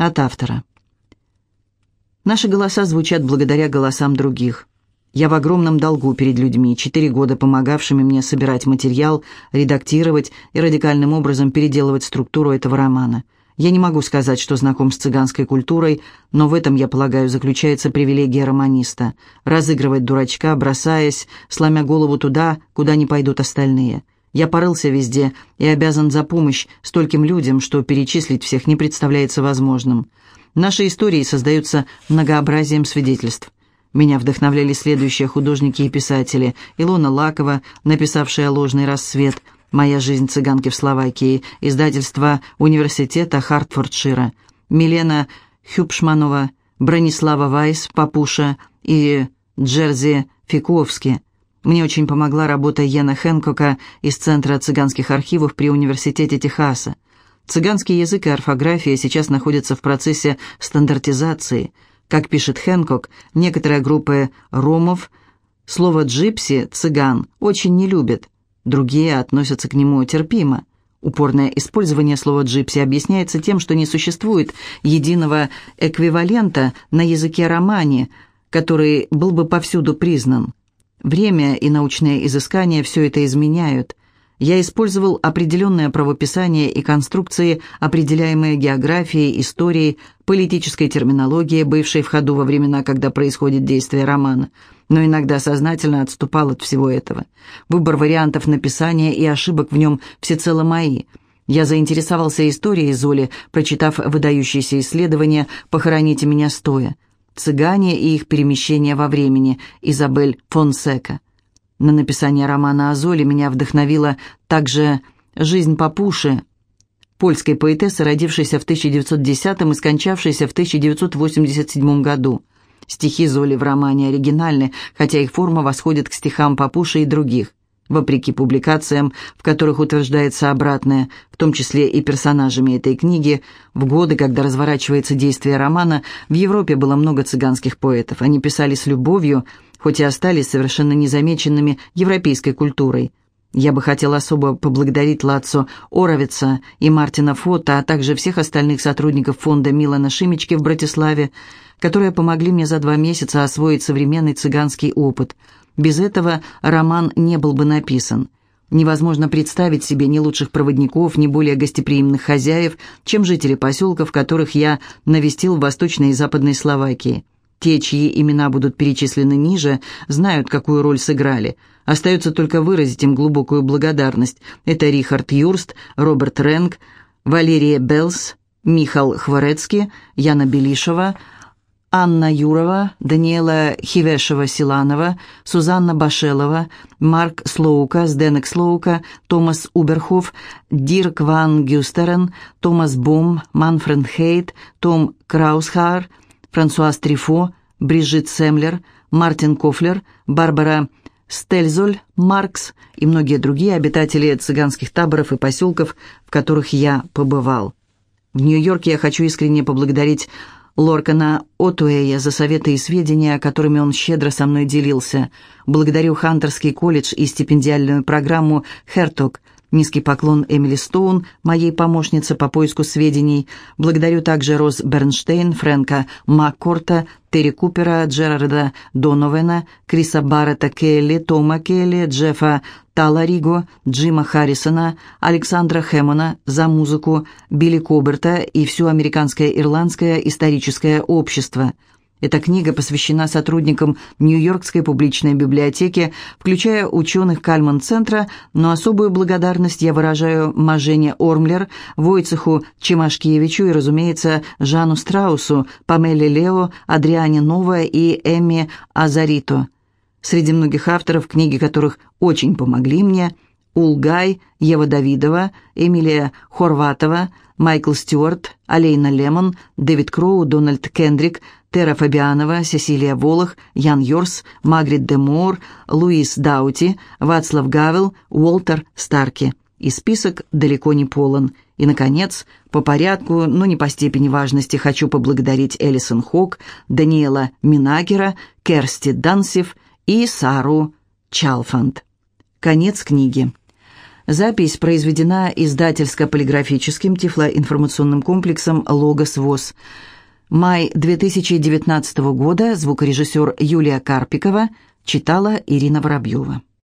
От автора. Наши голоса звучат благодаря голосам других. Я в огромном долгу перед людьми, четыре года помогавшими мне собирать материал, редактировать и радикальным образом переделывать структуру этого романа. Я не могу сказать, что знаком с цыганской культурой, но в этом, я полагаю, заключается привилегия романиста – разыгрывать дурачка, бросаясь, сломя голову туда, куда не пойдут остальные. Я порылся везде и обязан за помощь стольким людям, что перечислить всех не представляется возможным. Наши истории создаются многообразием свидетельств. Меня вдохновляли следующие художники и писатели. Илона Лакова, написавшая «Ложный рассвет», «Моя жизнь цыганки в Словакии», издательство университета Хартфордшира, Милена Хюпшманова, Бронислава Вайс, Папуша и Джерзи Фиковски. Мне очень помогла работа Йена Хэнкока из Центра цыганских архивов при Университете Техаса. Цыганский язык и орфография сейчас находятся в процессе стандартизации – как пишет Хэнкок, некоторые группы ромов слово «джипси» — «цыган» очень не любят, другие относятся к нему терпимо. Упорное использование слова «джипси» объясняется тем, что не существует единого эквивалента на языке романи, который был бы повсюду признан. Время и научные изыскания все это изменяют. Я использовал определенное правописание и конструкции, определяемые географией, историей, политической терминологией, бывшей в ходу во времена, когда происходит действие романа, но иногда сознательно отступал от всего этого. Выбор вариантов написания и ошибок в нем всецело мои. Я заинтересовался историей Золи, прочитав выдающиеся исследования «Похороните меня стоя», «Цыгане и их перемещение во времени» Изабель Фонсека. На написание романа о Золе меня вдохновила также «Жизнь Папуши», польской поэтессы, родившейся в 1910 и скончавшейся в 1987 году. Стихи Золи в романе оригинальны, хотя их форма восходит к стихам Папуши и других. Вопреки публикациям, в которых утверждается обратное, в том числе и персонажами этой книги, в годы, когда разворачивается действие романа, в Европе было много цыганских поэтов. Они писали с любовью, хоть и остались совершенно незамеченными европейской культурой. Я бы хотел особо поблагодарить Лацо Оровица и Мартина Фота, а также всех остальных сотрудников фонда Милана Шимички в Братиславе, которые помогли мне за два месяца освоить современный цыганский опыт. Без этого роман не был бы написан. Невозможно представить себе ни лучших проводников, ни более гостеприимных хозяев, чем жители поселков, которых я навестил в Восточной и Западной Словакии. Те, чьи имена будут перечислены ниже, знают, какую роль сыграли. Остается только выразить им глубокую благодарность. Это Рихард Юрст, Роберт Ренг, Валерия Белс, Михал Хворецкий, Яна Белишева, Анна Юрова, Даниэла Хивешева-Силанова, Сузанна Башелова, Марк Слоука, Сденек Слоука, Томас Уберхоф, Дирк Ван Гюстерен, Томас Бом, Манфред Хейт, Том Краусхар – Франсуаз Трифо, Брижит Семлер, Мартин Кофлер, Барбара Стельзоль, Маркс и многие другие обитатели цыганских таборов и поселков, в которых я побывал. В Нью-Йорке я хочу искренне поблагодарить Лоркана Отуэя за советы и сведения, которыми он щедро со мной делился. Благодарю Хантерский колледж и стипендиальную программу «Херток», Низкий поклон Эмили Стоун, моей помощнице по поиску сведений. Благодарю также Роз Бернштейн, Фрэнка Маккорта, Терри Купера, Джерарда Доновена, Криса Баррета Келли, Тома Келли, Джеффа Талариго, Джима Харрисона, Александра Хэммона за музыку, Билли Коберта и все американское ирландское историческое общество – эта книга посвящена сотрудникам Нью-Йоркской публичной библиотеки, включая ученых Кальман-центра, но особую благодарность я выражаю Мажене Ормлер, Войцеху Чемашкевичу и, разумеется, Жану Страусу, Памеле Лео, Адриане Нова и Эмми Азарито. Среди многих авторов, книги которых очень помогли мне – Улгай, Ева Давидова, Эмилия Хорватова, Майкл Стюарт, Алейна Лемон, Дэвид Кроу, Дональд Кендрик, Тера Фабианова, Сесилия Волох, Ян Йорс, Магрит де Моор, Луис Даути, Вацлав Гавел, Уолтер Старки. И список далеко не полон. И, наконец, по порядку, но не по степени важности, хочу поблагодарить Элисон Хок, Даниэла Минагера, Керсти Дансив и Сару Чалфанд. Конец книги. Запись произведена издательско-полиграфическим тифлоинформационным комплексом «Логос ВОЗ». Май 2019 года. Звукорежиссер Юлия Карпикова. Читала Ирина Воробьева.